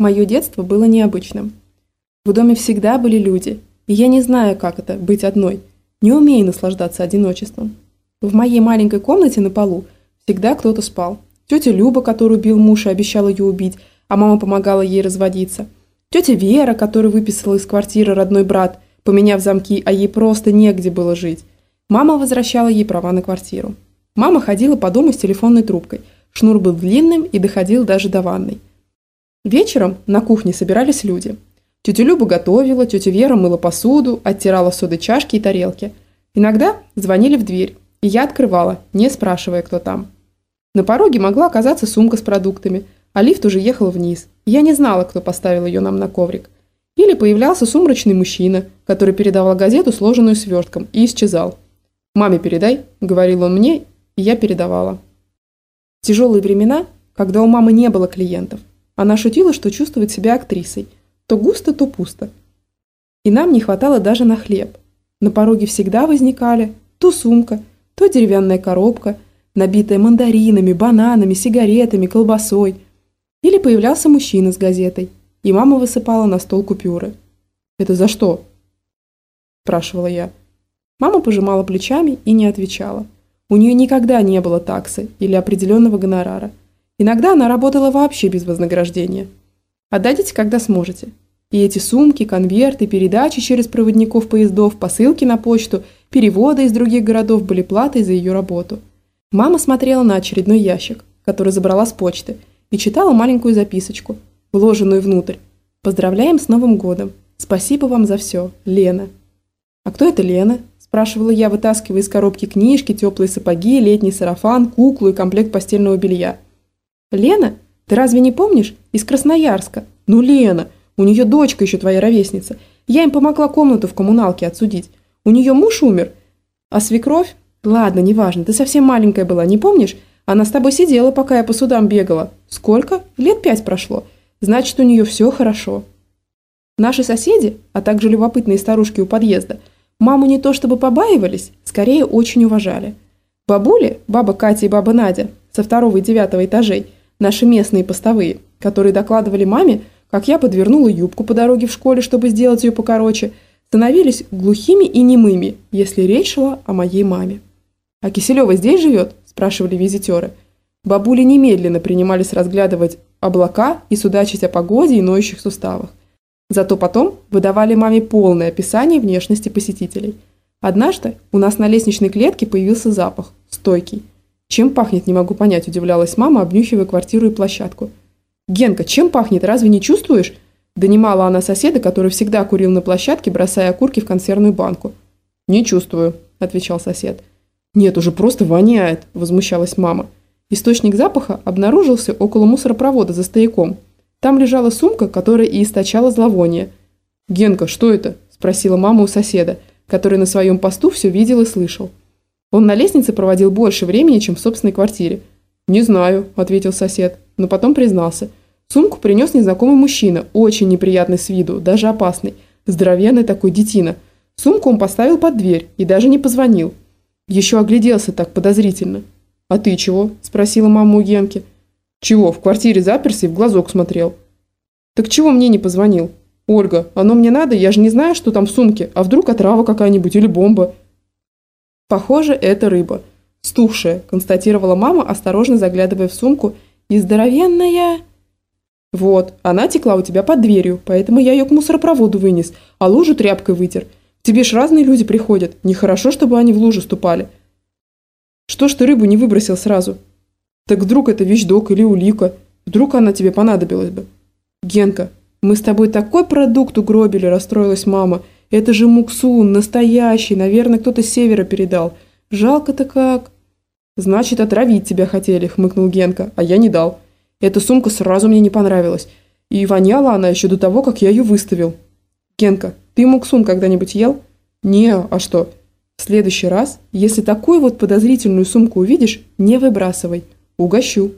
Мое детство было необычным. В доме всегда были люди, и я не знаю, как это – быть одной. Не умею наслаждаться одиночеством. В моей маленькой комнате на полу всегда кто-то спал. Тетя Люба, которую бил муж и обещал ее убить, а мама помогала ей разводиться. Тетя Вера, которую выписала из квартиры родной брат, поменяв замки, а ей просто негде было жить. Мама возвращала ей права на квартиру. Мама ходила по дому с телефонной трубкой. Шнур был длинным и доходил даже до ванной. Вечером на кухне собирались люди. Тетя Люба готовила, тетя Вера мыла посуду, оттирала соды чашки и тарелки. Иногда звонили в дверь, и я открывала, не спрашивая, кто там. На пороге могла оказаться сумка с продуктами, а лифт уже ехал вниз. Я не знала, кто поставил ее нам на коврик. Или появлялся сумрачный мужчина, который передавал газету, сложенную свертком, и исчезал. «Маме передай», – говорил он мне, и я передавала. Тяжелые времена, когда у мамы не было клиентов – она шутила, что чувствует себя актрисой. То густо, то пусто. И нам не хватало даже на хлеб. На пороге всегда возникали то сумка, то деревянная коробка, набитая мандаринами, бананами, сигаретами, колбасой. Или появлялся мужчина с газетой, и мама высыпала на стол купюры. «Это за что?» – спрашивала я. Мама пожимала плечами и не отвечала. У нее никогда не было таксы или определенного гонорара – Иногда она работала вообще без вознаграждения. Отдадите, когда сможете. И эти сумки, конверты, передачи через проводников поездов, посылки на почту, переводы из других городов были платой за ее работу. Мама смотрела на очередной ящик, который забрала с почты, и читала маленькую записочку, вложенную внутрь. «Поздравляем с Новым годом! Спасибо вам за все, Лена!» «А кто это Лена?» – спрашивала я, вытаскивая из коробки книжки, теплые сапоги, летний сарафан, куклу и комплект постельного белья – «Лена? Ты разве не помнишь? Из Красноярска». «Ну, Лена, у нее дочка еще твоя ровесница. Я им помогла комнату в коммуналке отсудить. У нее муж умер. А свекровь? Ладно, неважно, ты совсем маленькая была, не помнишь? Она с тобой сидела, пока я по судам бегала. Сколько? Лет пять прошло. Значит, у нее все хорошо». Наши соседи, а также любопытные старушки у подъезда, маму не то чтобы побаивались, скорее очень уважали. Бабули, баба Катя и баба Надя, со второго и девятого этажей, наши местные постовые, которые докладывали маме, как я подвернула юбку по дороге в школе, чтобы сделать ее покороче, становились глухими и немыми, если речь шла о моей маме. «А Киселева здесь живет?» – спрашивали визитеры. Бабули немедленно принимались разглядывать облака и судачить о погоде и ноющих суставах. Зато потом выдавали маме полное описание внешности посетителей. Однажды у нас на лестничной клетке появился запах, стойкий – «Чем пахнет, не могу понять», – удивлялась мама, обнюхивая квартиру и площадку. «Генка, чем пахнет, разве не чувствуешь?» Донимала она соседа, который всегда курил на площадке, бросая окурки в консервную банку. «Не чувствую», – отвечал сосед. «Нет, уже просто воняет», – возмущалась мама. Источник запаха обнаружился около мусоропровода за стояком. Там лежала сумка, которая и источала зловоние. «Генка, что это?» – спросила мама у соседа, который на своем посту все видел и слышал. Он на лестнице проводил больше времени, чем в собственной квартире. «Не знаю», – ответил сосед, но потом признался. Сумку принес незнакомый мужчина, очень неприятный с виду, даже опасный. Здоровенный такой детина. Сумку он поставил под дверь и даже не позвонил. Еще огляделся так подозрительно. «А ты чего?» – спросила мама у Генки. «Чего, в квартире заперся и в глазок смотрел». «Так чего мне не позвонил?» «Ольга, оно мне надо, я же не знаю, что там в сумке, а вдруг отрава какая-нибудь или бомба?» «Похоже, это рыба. Стухшая», – констатировала мама, осторожно заглядывая в сумку. «И здоровенная...» «Вот, она текла у тебя под дверью, поэтому я ее к мусоропроводу вынес, а лужу тряпкой вытер. Тебе ж разные люди приходят. Нехорошо, чтобы они в лужу ступали». «Что ж ты рыбу не выбросил сразу?» «Так вдруг это вещдок или улика? Вдруг она тебе понадобилась бы?» «Генка, мы с тобой такой продукт угробили», – расстроилась мама – это же Муксун, настоящий, наверное, кто-то с севера передал. Жалко-то как. Значит, отравить тебя хотели, хмыкнул Генка, а я не дал. Эта сумка сразу мне не понравилась. И воняла она еще до того, как я ее выставил. Генка, ты Муксун когда-нибудь ел? Не, а что? В следующий раз, если такую вот подозрительную сумку увидишь, не выбрасывай. Угощу.